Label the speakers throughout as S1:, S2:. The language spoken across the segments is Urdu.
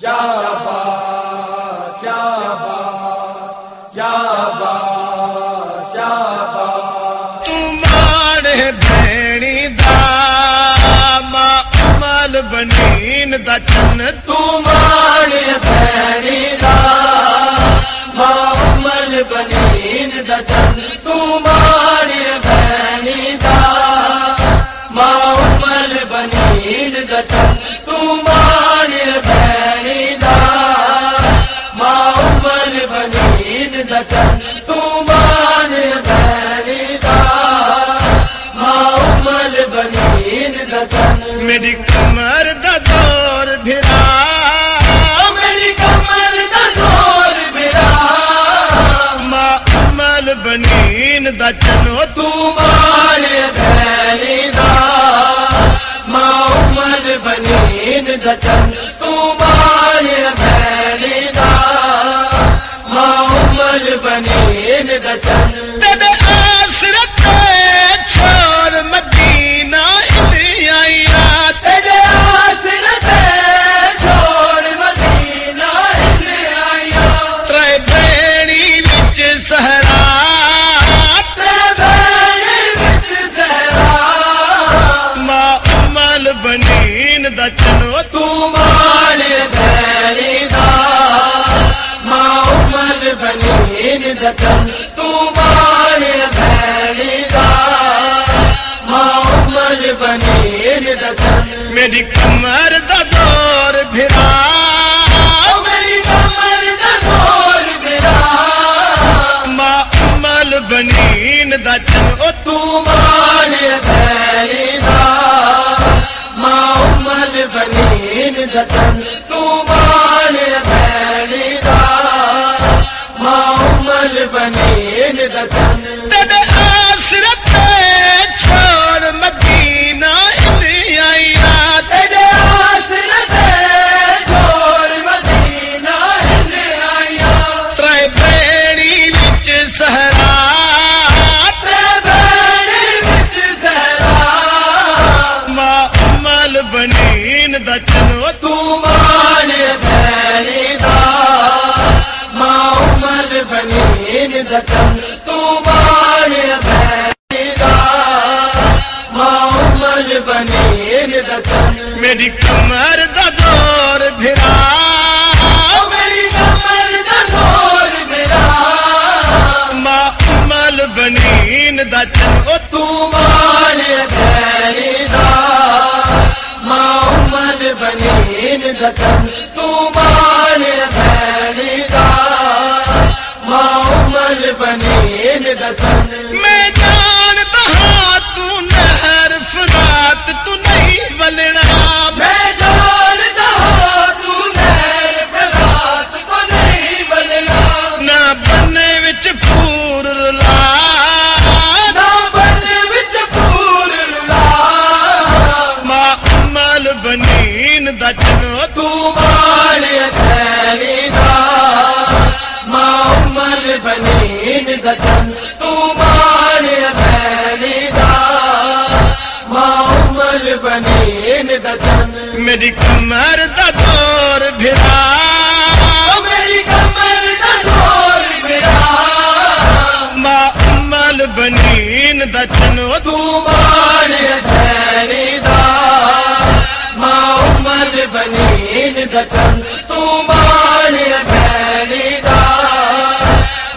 S1: شاباش یا شاباش یا بھڑی دا مامل بنین دا چند
S2: میری کمر دا دور بھرا۔
S1: میری کمر دا زور میرا
S2: ماں عمل بنین
S1: تمہارے بھیلی دا ماں عمر بنین دا چند بنین دتن
S2: میری کمر دا دور بھرا
S1: میری کمر دا زور میرا
S2: ماں عمل بنین دا چنو
S1: تمہارے بھیلی دا
S2: میری کمر دا دور بھرا۔
S1: میری کمر دا
S2: عمل بنین دا چنو
S1: تمہارے بھیلی دا۔ بنین دتن تمہارے بھیلی دا۔ ماں عمر بنین
S2: میری کمر دا دور بھرا۔
S1: میری کمر دا میرا
S2: ماں عمل بنین دا چنو
S1: تمہارے بھیلی دا۔ ماں عمر بنین دچن تمہارے بھیلی دا۔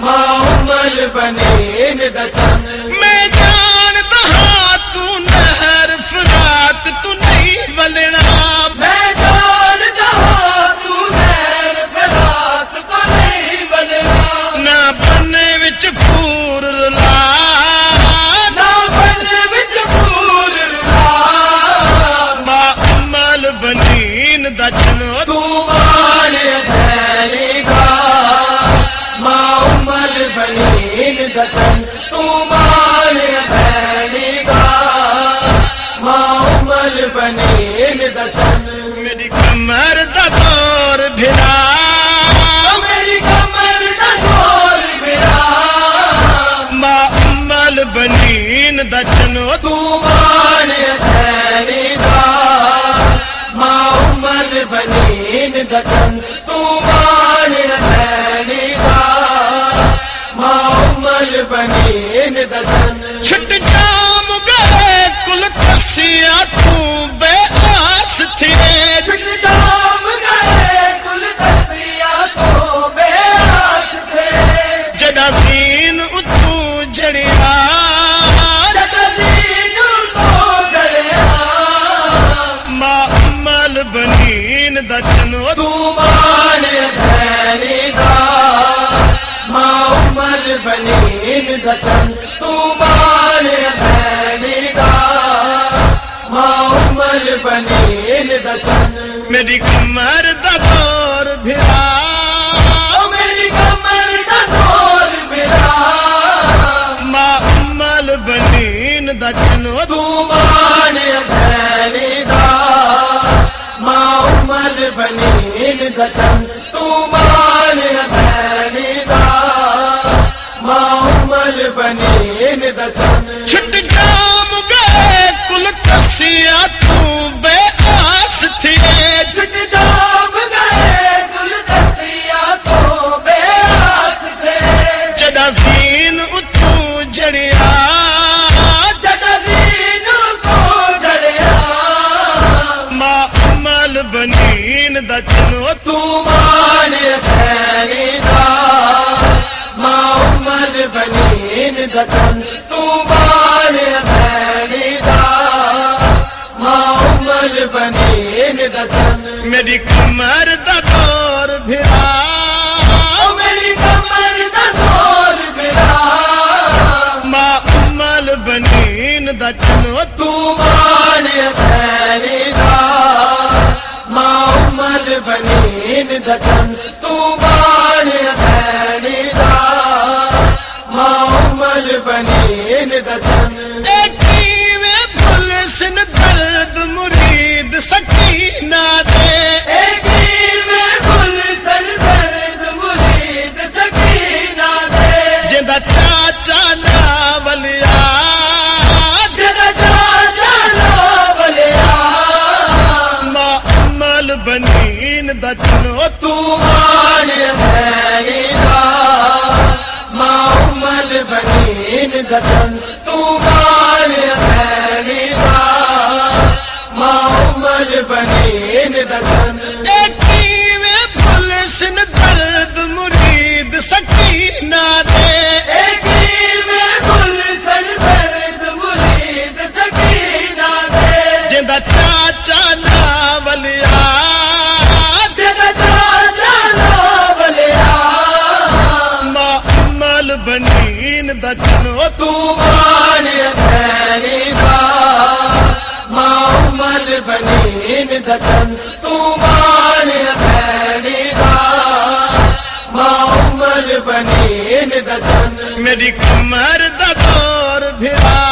S1: ماں بنین دچن
S2: میں جانتا ہاں تو نہر فرات تو نہیں بلنا بنین دا چنو
S1: گا۔ ماں عمر بنین دچن تمہارے بھیلی دا ماں عمر بنین دچن
S2: میری کمر دور بھرا بنین
S1: تمان سینی دا بنین دچن
S2: میری کمر دا دور بھرا۔
S1: میری کمر کا سور میرا
S2: ماں عمل بنین دچنو
S1: تمان بھینی دا مامل بنین دچن مامل بنین دچن
S2: چھٹ جام گئے کل تسیا تو بے آس تھے۔
S1: چھٹ جام گئے گل دسیا تو بے آس تھے۔
S2: جڑا دین اتو جڑیا۔
S1: جڑیا۔
S2: ماں عمل بنین دچنو
S1: تمان بنین دچن تمان بھینی دا مامل بنین دچن
S2: میری کمر دا دور بھرا۔
S1: میری کمر دا سور میرا
S2: ماں عمل بنین دچنو
S1: تمان بھینی دا مامل بنین دچن تمان بنین
S2: دچا دین بنین
S1: دچن تمان بھینی ماں عمر بنین
S2: دسن بنین دچنو
S1: تمان بھینی دا مامل بنین
S2: میری کمر دور بھرا۔